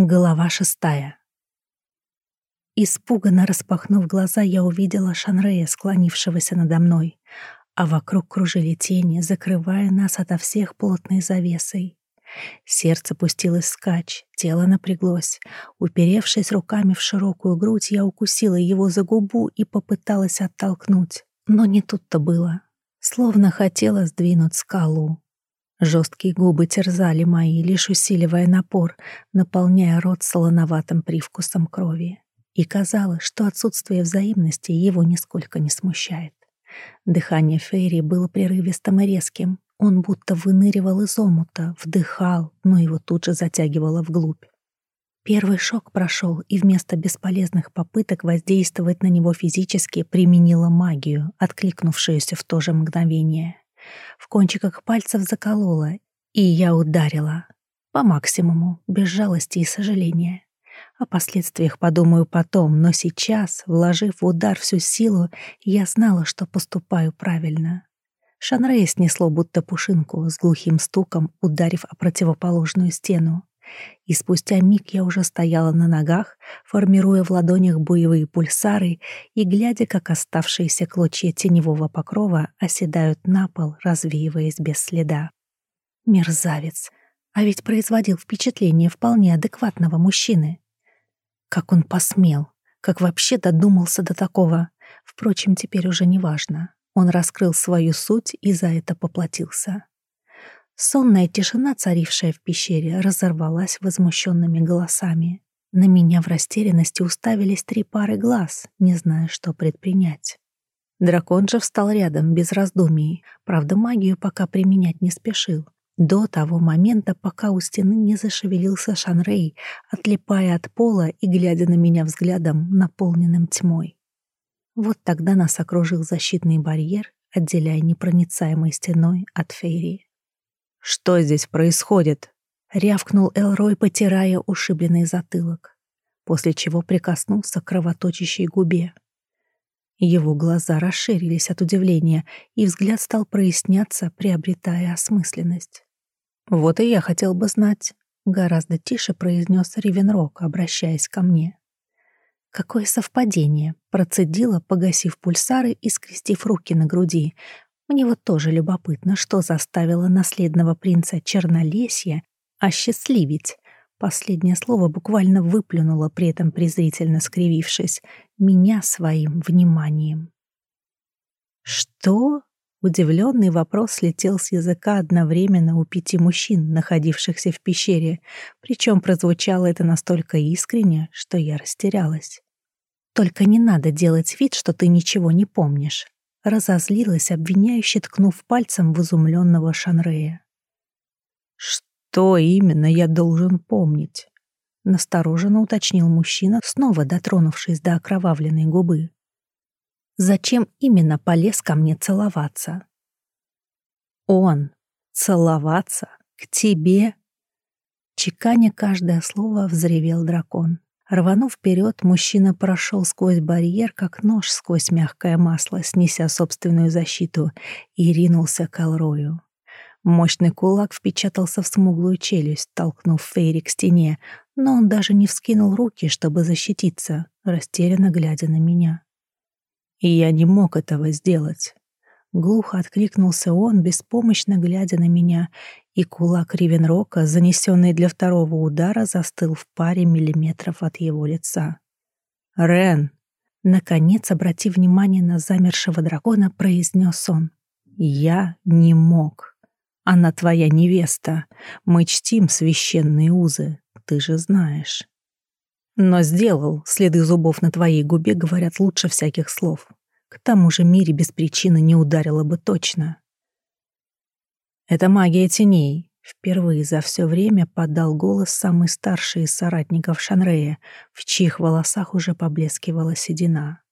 Глава шестая. Испуганно распахнув глаза, я увидела Шанрея, склонившегося надо мной, а вокруг кружили тени, закрывая нас ото всех плотной завесой. Сердце пустилось скач, тело напряглось. Уперевшись руками в широкую грудь, я укусила его за губу и попыталась оттолкнуть. Но не тут-то было. Словно хотела сдвинуть скалу. Жесткие губы терзали мои, лишь усиливая напор, наполняя рот солоноватым привкусом крови. И казалось, что отсутствие взаимности его нисколько не смущает. Дыхание Фейри было прерывистым и резким. Он будто выныривал из омута, вдыхал, но его тут же затягивало вглубь. Первый шок прошел, и вместо бесполезных попыток воздействовать на него физически применила магию, откликнувшуюся в то же мгновение. В кончиках пальцев заколола, и я ударила. По максимуму, без жалости и сожаления. О последствиях подумаю потом, но сейчас, вложив в удар всю силу, я знала, что поступаю правильно. Шанрея снесло будто пушинку с глухим стуком, ударив о противоположную стену. И спустя миг я уже стояла на ногах, формируя в ладонях боевые пульсары и глядя, как оставшиеся клочья теневого покрова оседают на пол, развеиваясь без следа. Мерзавец! А ведь производил впечатление вполне адекватного мужчины. Как он посмел, как вообще додумался до такого. Впрочем, теперь уже не важно. Он раскрыл свою суть и за это поплатился. Сонная тишина, царившая в пещере, разорвалась возмущенными голосами. На меня в растерянности уставились три пары глаз, не зная, что предпринять. Дракон же встал рядом, без раздумий. Правда, магию пока применять не спешил. До того момента, пока у стены не зашевелился Шанрей, отлипая от пола и глядя на меня взглядом, наполненным тьмой. Вот тогда нас окружил защитный барьер, отделяя непроницаемой стеной от Фейри. «Что здесь происходит?» — рявкнул Элрой, потирая ушибленный затылок, после чего прикоснулся к кровоточащей губе. Его глаза расширились от удивления, и взгляд стал проясняться, приобретая осмысленность. «Вот и я хотел бы знать», — гораздо тише произнес Ривенрок, обращаясь ко мне. Какое совпадение, процедила, погасив пульсары и скрестив руки на груди, мне вот тоже любопытно, что заставило наследного принца Чернолесья осчастливить. Последнее слово буквально выплюнуло, при этом презрительно скривившись, меня своим вниманием. «Что?» — удивленный вопрос слетел с языка одновременно у пяти мужчин, находившихся в пещере, причем прозвучало это настолько искренне, что я растерялась. «Только не надо делать вид, что ты ничего не помнишь», разозлилась, обвиняюще ткнув пальцем в изумленного Шанрея. «Что именно я должен помнить?» — настороженно уточнил мужчина, снова дотронувшись до окровавленной губы. «Зачем именно полез ко мне целоваться?» «Он? Целоваться? К тебе?» Чеканя каждое слово, взревел дракон. Рванув вперед, мужчина прошел сквозь барьер, как нож сквозь мягкое масло, снеся собственную защиту, и ринулся к Алрою. Мощный кулак впечатался в смуглую челюсть, толкнув Фейри к стене, но он даже не вскинул руки, чтобы защититься, растерянно глядя на меня. И я не мог этого сделать. Глухо откликнулся он, беспомощно глядя на меня, и кулак Ривенрока, занесенный для второго удара, застыл в паре миллиметров от его лица. «Рен!» Наконец, обратив внимание на замершего дракона, произнес он. «Я не мог. Она твоя невеста. Мы чтим священные узы, ты же знаешь». «Но сделал. Следы зубов на твоей губе говорят лучше всяких слов. К тому же Мире без причины не ударила бы точно. Это магия теней. Впервые за все время подал голос самый старший из соратников Шанрея, в чьих волосах уже поблескивала седина.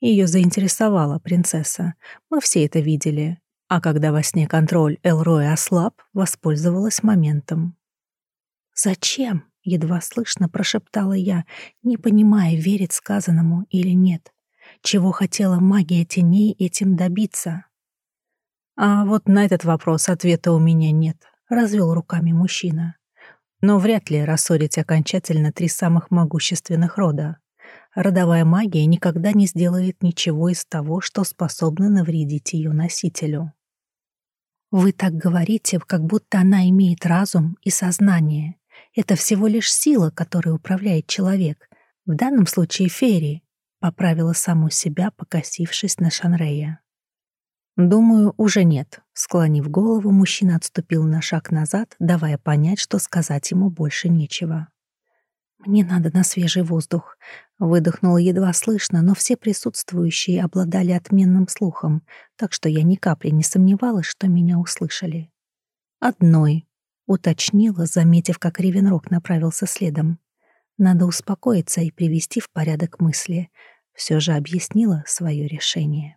Ее заинтересовала принцесса. Мы все это видели. А когда во сне контроль Элроя ослаб, воспользовалась моментом. «Зачем?» — едва слышно прошептала я, не понимая, верит сказанному или нет. Чего хотела магия теней этим добиться? А вот на этот вопрос ответа у меня нет, развел руками мужчина. Но вряд ли рассорить окончательно три самых могущественных рода. Родовая магия никогда не сделает ничего из того, что способно навредить ее носителю. Вы так говорите, как будто она имеет разум и сознание. Это всего лишь сила, которой управляет человек. В данном случае Ферри, поправила саму себя, покосившись на Шанрея. «Думаю, уже нет». Склонив голову, мужчина отступил на шаг назад, давая понять, что сказать ему больше нечего. «Мне надо на свежий воздух», — выдохнула едва слышно, но все присутствующие обладали отменным слухом, так что я ни капли не сомневалась, что меня услышали. «Одной», — уточнила, заметив, как Ревенрог направился следом. «Надо успокоиться и привести в порядок мысли», — все же объяснила свое решение.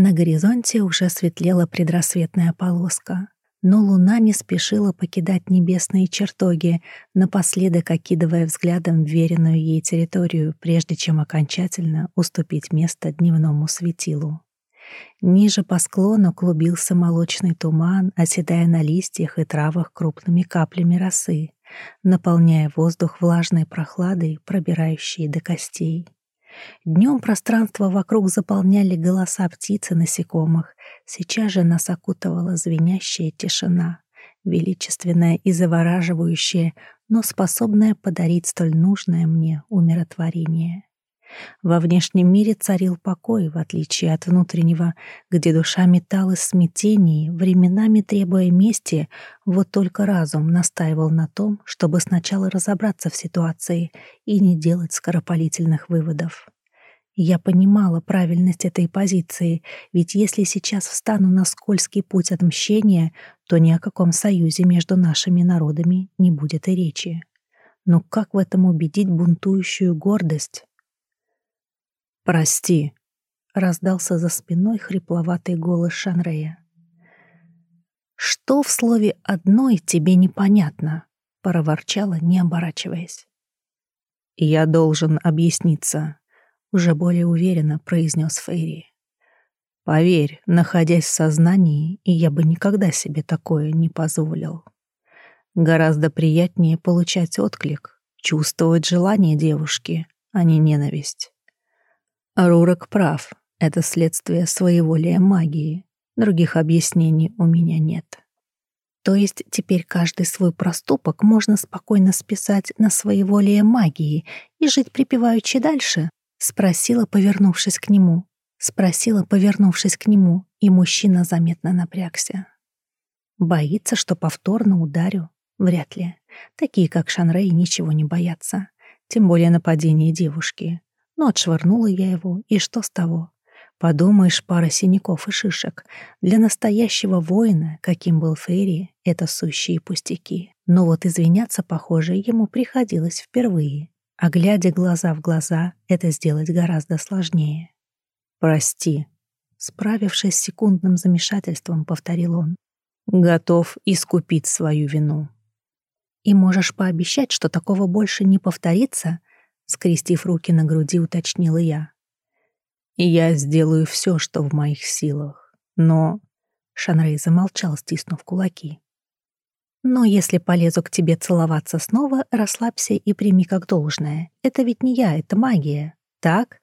На горизонте уже светлела предрассветная полоска, но луна не спешила покидать небесные чертоги, напоследок окидывая взглядом веренную ей территорию, прежде чем окончательно уступить место дневному светилу. Ниже по склону клубился молочный туман, оседая на листьях и травах крупными каплями росы, наполняя воздух влажной прохладой, пробирающей до костей. Днем пространство вокруг заполняли голоса птиц и насекомых. Сейчас же нас окутывала звенящая тишина, величественная и завораживающая, но способная подарить столь нужное мне умиротворение. Во внешнем мире царил покой, в отличие от внутреннего, где душа металась в смятении, временами требуя мести, вот только разум настаивал на том, чтобы сначала разобраться в ситуации и не делать скоропалительных выводов. Я понимала правильность этой позиции, ведь если сейчас встану на скользкий путь отмщения, то ни о каком союзе между нашими народами не будет и речи. Но как в этом убедить бунтующую гордость? «Прости», — раздался за спиной хрипловатый голос Шанрея. «Что в слове «одной» тебе непонятно?» — проворчала, не оборачиваясь. «Я должен объясниться», — уже более уверенно произнес Фейри. «Поверь, находясь в сознании, я бы никогда себе такое не позволил. Гораздо приятнее получать отклик, чувствовать желание девушки, а не ненависть. Рурок прав. Это следствие своеволия магии. Других объяснений у меня нет. То есть теперь каждый свой проступок можно спокойно списать на своеволие магии и жить припеваючи дальше? Спросила, повернувшись к нему. Спросила, повернувшись к нему, и мужчина заметно напрягся. Боится, что повторно ударю? Вряд ли. Такие, как Шанрей, ничего не боятся. Тем более нападения девушки. Но отшвырнула я его, и что с того? Подумаешь, пара синяков и шишек. Для настоящего воина, каким был Ферри, это сущие пустяки. Но вот извиняться, похоже, ему приходилось впервые. А глядя глаза в глаза, это сделать гораздо сложнее. «Прости», — справившись с секундным замешательством, повторил он. «Готов искупить свою вину». «И можешь пообещать, что такого больше не повторится?» Скрестив руки на груди, уточнила я. «Я сделаю все, что в моих силах, но...» Шанрей замолчал, стиснув кулаки. «Но если полезу к тебе целоваться снова, расслабься и прими как должное. Это ведь не я, это магия, так?»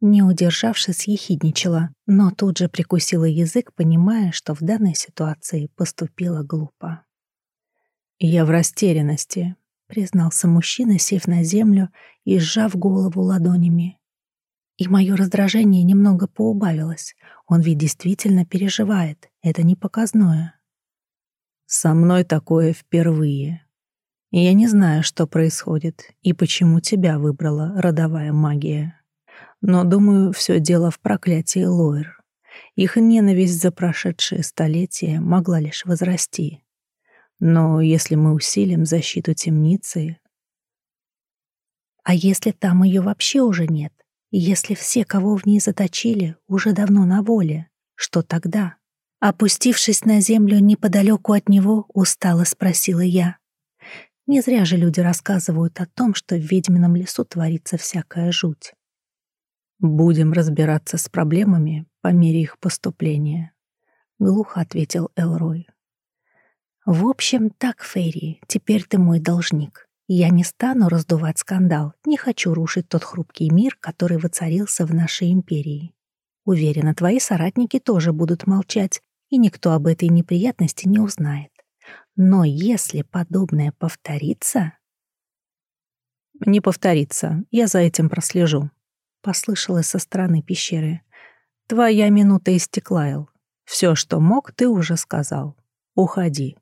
Не удержавшись, ехидничала, но тут же прикусила язык, понимая, что в данной ситуации поступила глупо. «Я в растерянности», — признался мужчина, сев на землю и сжав голову ладонями. И мое раздражение немного поубавилось. Он ведь действительно переживает. Это не показное. «Со мной такое впервые. Я не знаю, что происходит и почему тебя выбрала родовая магия. Но, думаю, все дело в проклятии Лоэр. Их ненависть за прошедшие столетия могла лишь возрасти. Но если мы усилим защиту темницы... А если там ее вообще уже нет? Если все, кого в ней заточили, уже давно на воле, что тогда? Опустившись на землю неподалеку от него, устало спросила я. Не зря же люди рассказывают о том, что в ведьмином лесу творится всякая жуть. «Будем разбираться с проблемами по мере их поступления», — глухо ответил Элрой. В общем, так, Ферри, теперь ты мой должник. Я не стану раздувать скандал, не хочу рушить тот хрупкий мир, который воцарился в нашей империи. Уверена, твои соратники тоже будут молчать, и никто об этой неприятности не узнает. Но если подобное повторится... «Не повторится, я за этим прослежу», — послышалось со стороны пещеры. «Твоя минута истекла, Эл. Все, что мог, ты уже сказал. Уходи».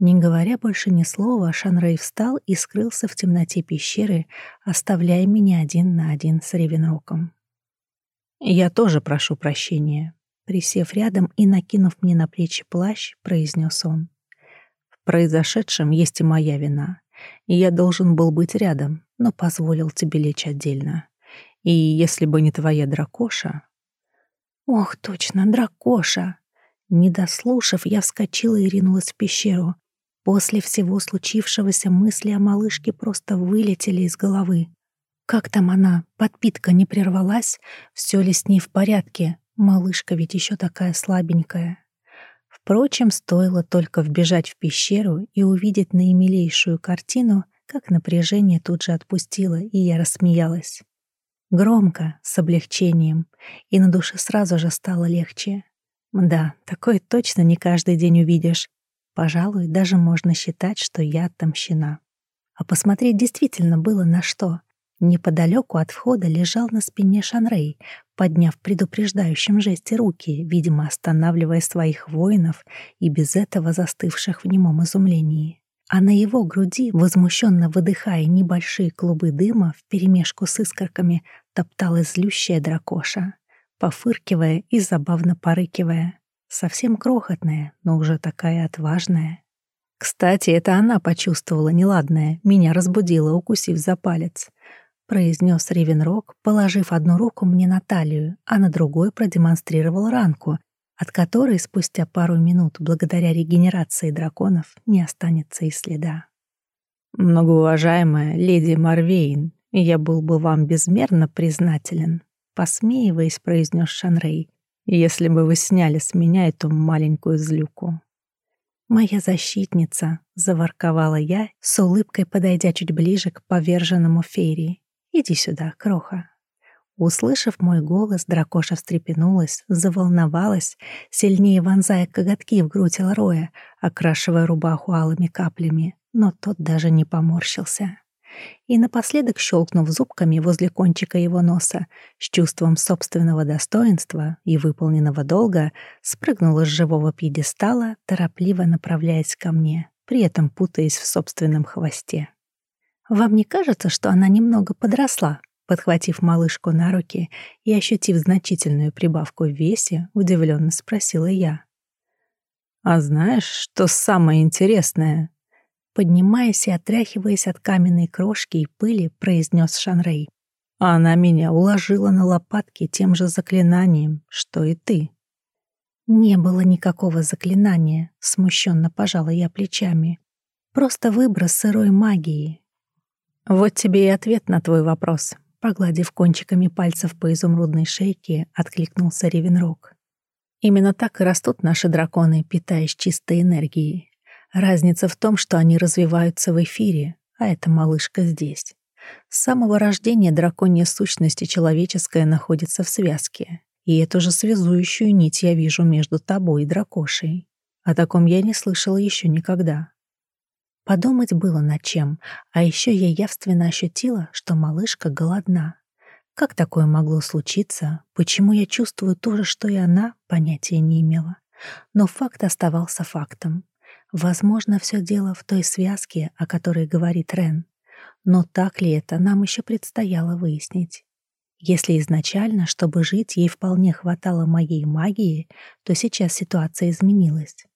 Не говоря больше ни слова, Шанрей встал и скрылся в темноте пещеры, оставляя меня один на один с Ревенроком. «Я тоже прошу прощения», — присев рядом и накинув мне на плечи плащ, произнес он. «В произошедшем есть и моя вина, и я должен был быть рядом, но позволил тебе лечь отдельно. И если бы не твоя дракоша...» «Ох, точно, дракоша!» Не дослушав, я вскочила и ринулась в пещеру. После всего случившегося мысли о малышке просто вылетели из головы. Как там она? Подпитка не прервалась? Все ли с ней в порядке? Малышка ведь еще такая слабенькая. Впрочем, стоило только вбежать в пещеру и увидеть наимилейшую картину, как напряжение тут же отпустило, и я рассмеялась. Громко, с облегчением, и на душе сразу же стало легче. Да, такое точно не каждый день увидишь. Пожалуй, даже можно считать, что я отомщена. А посмотреть действительно было на что. Неподалеку от входа лежал на спине Шанрей, подняв в предупреждающем жесте руки, видимо, останавливая своих воинов и без этого застывших в немом изумлении. А на его груди, возмущенно выдыхая небольшие клубы дыма вперемешку с искорками, топталась злющая дракоша, пофыркивая и забавно порыкивая. Совсем крохотная, но уже такая отважная. Кстати, это она почувствовала неладное, меня разбудила, укусив за палец произнес Ривенрок, положив одну руку мне на талию, а на другой продемонстрировал ранку, от которой спустя пару минут, благодаря регенерации драконов, не останется и следа. «Многоуважаемая леди Марвейн, я был бы вам безмерно признателен», посмеиваясь, произнес Шанрей, «если бы вы сняли с меня эту маленькую злюку». «Моя защитница», — заворковала я, с улыбкой подойдя чуть ближе к поверженному фейри. Иди сюда, кроха». Услышав мой голос, дракоша встрепенулась, заволновалась, сильнее вонзая коготки в грудь Элроя, окрашивая рубаху алыми каплями, но тот даже не поморщился. И напоследок, щелкнув зубками возле кончика его носа, с чувством собственного достоинства и выполненного долга, спрыгнула с живого пьедестала, торопливо направляясь ко мне, при этом путаясь в собственном хвосте. «Вам не кажется, что она немного подросла?» Подхватив малышку на руки и ощутив значительную прибавку в весе, удивленно спросила я. «А знаешь, что самое интересное?» Поднимаясь и отряхиваясь от каменной крошки и пыли, произнес Шанрей. «Она меня уложила на лопатки тем же заклинанием, что и ты». «Не было никакого заклинания», — смущенно пожала я плечами. «Просто выброс сырой магии, вот тебе и ответ на твой вопрос. Погладив кончиками пальцев по изумрудной шейке, откликнулся Ревенрог. Именно так и растут наши драконы, питаясь чистой энергией. Разница в том, что они развиваются в эфире, а эта малышка здесь. С самого рождения драконья сущность и человеческая находятся в связке. И эту же связующую нить я вижу между тобой и дракошей. О таком я не слышала еще никогда. Подумать было над чем, а еще я явственно ощутила, что малышка голодна. Как такое могло случиться? Почему я чувствую то же, что и она, понятия не имела. Но факт оставался фактом. Возможно, все дело в той связке, о которой говорит Рен. Но так ли это, нам еще предстояло выяснить. Если изначально, чтобы жить, ей вполне хватало моей магии, то сейчас ситуация изменилась.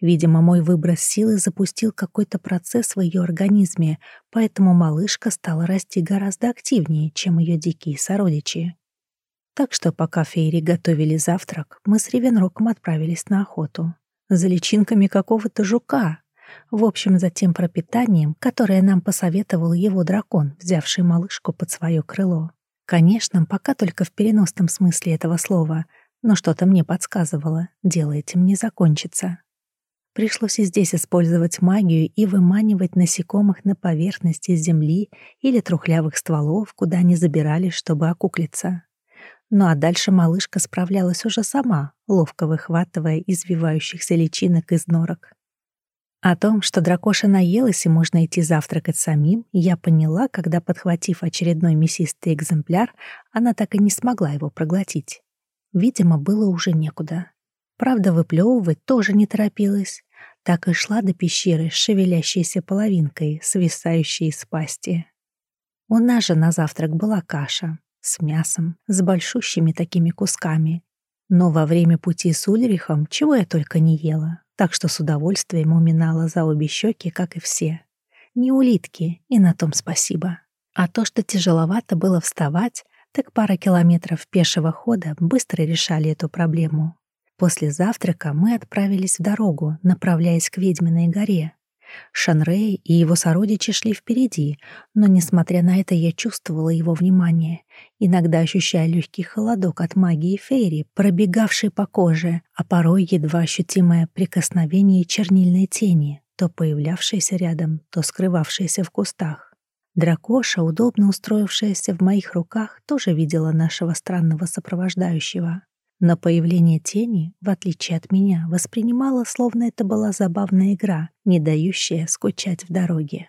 Видимо, мой выброс силы запустил какой-то процесс в ее организме, поэтому малышка стала расти гораздо активнее, чем ее дикие сородичи. Так что пока фейри готовили завтрак, мы с Ревенроком отправились на охоту. За личинками какого-то жука. В общем, за тем пропитанием, которое нам посоветовал его дракон, взявший малышку под свое крыло. Конечно, пока только в переносном смысле этого слова, но что-то мне подсказывало, дело этим не закончится. Пришлось и здесь использовать магию и выманивать насекомых на поверхности земли или трухлявых стволов, куда они забирались, чтобы окуклиться. Ну а дальше малышка справлялась уже сама, ловко выхватывая извивающихся личинок из норок. О том, что дракоша наелась и можно идти завтракать самим, я поняла, когда, подхватив очередной мясистый экземпляр, она так и не смогла его проглотить. Видимо, было уже некуда. Правда, выплевывать тоже не торопилась. Так и шла до пещеры с шевелящейся половинкой, свисающей из пасти. У нас же на завтрак была каша с мясом, с большущими такими кусками. Но во время пути с Ульрихом чего я только не ела так что с удовольствием уминала за обе щеки, как и все. Не улитки, и на том спасибо. А то, что тяжеловато было вставать, так пара километров пешего хода быстро решали эту проблему. После завтрака мы отправились в дорогу, направляясь к Ведьминой горе. Шанрей и его сородичи шли впереди, но, несмотря на это, я чувствовала его внимание, иногда ощущая легкий холодок от магии Фейри, пробегавшей по коже, а порой едва ощутимое прикосновение чернильной тени, то появлявшейся рядом, то скрывавшейся в кустах. Дракоша, удобно устроившаяся в моих руках, тоже видела нашего странного сопровождающего. Но появление тени, в отличие от меня, воспринимала, словно это была забавная игра, не дающая скучать в дороге.